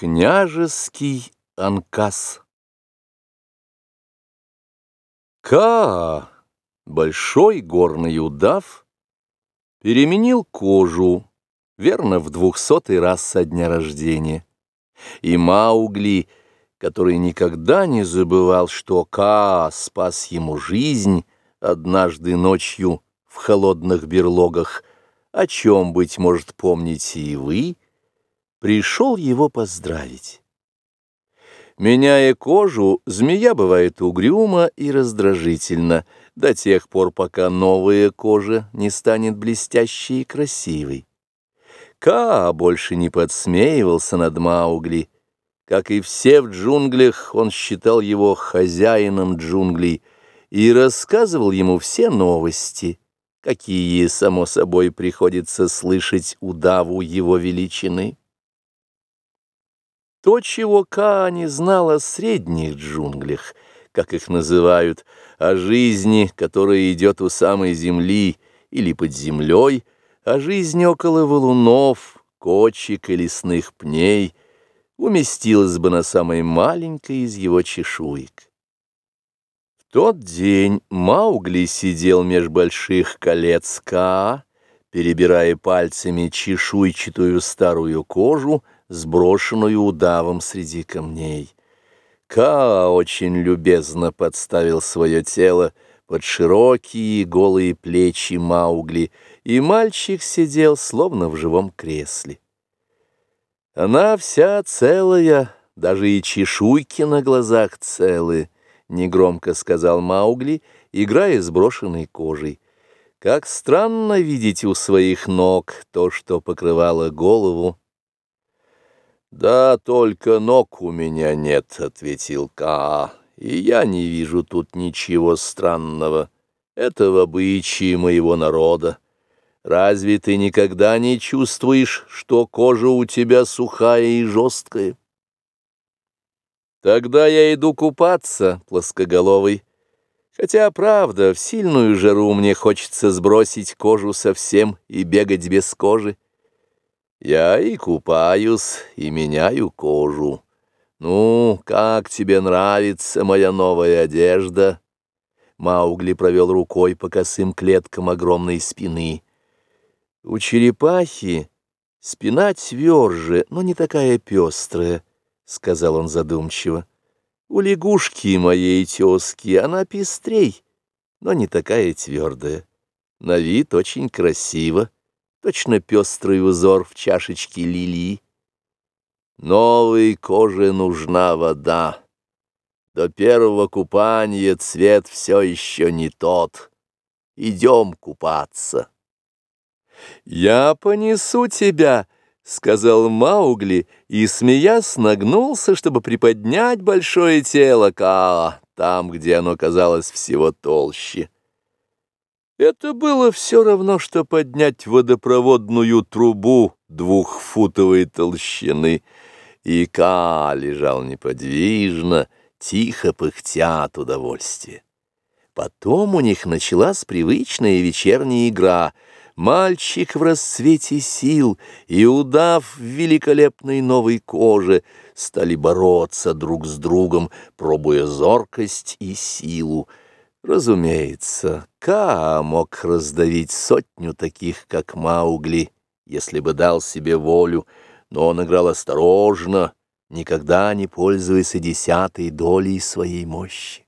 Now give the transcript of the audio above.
Княжеский анкас Ка, большой горный удав, переменил кожу, верно, в двухсотый раз со дня рождения. И Маугли, который никогда не забывал, что Ка спас ему жизнь однажды ночью в холодных берлогах, о чем, быть может, помните и вы, пришел его поздравить. Меняя кожу, змея бывает угрюма и раздражительна до тех пор, пока новая кожа не станет блестящей и красивой. Ка больше не подсмеивался над Маугли. Как и все в джунглях, он считал его хозяином джунглей и рассказывал ему все новости, какие, само собой, приходится слышать удаву его величины. То, чего Ка не знал о средних джунглях, как их называют, о жизни, которая идет у самой земли или под землей, о жизни около валунов, кочек и лесных пней, уместилось бы на самой маленькой из его чешуек. В тот день Маугли сидел меж больших колец Ка, перебирая пальцами чешуйчатую старую кожу, сброшенную удавом среди камней. Ка очень любезно подставил свое тело под широкие голые плечи Маугли, и мальчик сидел словно в живом кресле. Она вся целая, даже и чешуйки на глазах целые, негромко сказал Маугли, играя с брошенной кожей. Как странно видеть у своих ног то, что покрывало голову, «Да только ног у меня нет», — ответил Каа, — «и я не вижу тут ничего странного. Это в обычае моего народа. Разве ты никогда не чувствуешь, что кожа у тебя сухая и жесткая?» «Тогда я иду купаться, плоскоголовый». Хотя, правда, в сильную жару мне хочется сбросить кожу совсем и бегать без кожи. Я и купаюсь, и меняю кожу. Ну, как тебе нравится моя новая одежда?» Маугли провел рукой по косым клеткам огромной спины. У черепахи спина тверже, но не такая пестрая, — сказал он задумчиво. У лягушки моей тезки она пестрей, но не такая твердая. На вид очень красиво точно пестрый узор в чашечке лилии. Новой коже нужна вода. До первого купания цвет все еще не тот. Идем купаться. «Я понесу тебя», — сказал Маугли, и, смеясь, нагнулся, чтобы приподнять большое тело Каа, там, где оно казалось всего толще. Это было все равно, что поднять водопроводную трубу двухфутовой толщины. И Ка лежал неподвижно, тихо пыхтя от удовольствия. Потом у них началась привычная вечерняя игра. Мальчик в расцвете сил и удав в великолепной новой коже стали бороться друг с другом, пробуя зоркость и силу. Разумеется, Ка мог раздавить сотню таких, как Маугли, если бы дал себе волю, но он играл осторожно, никогда не пользуясь и десятой долей своей мощи.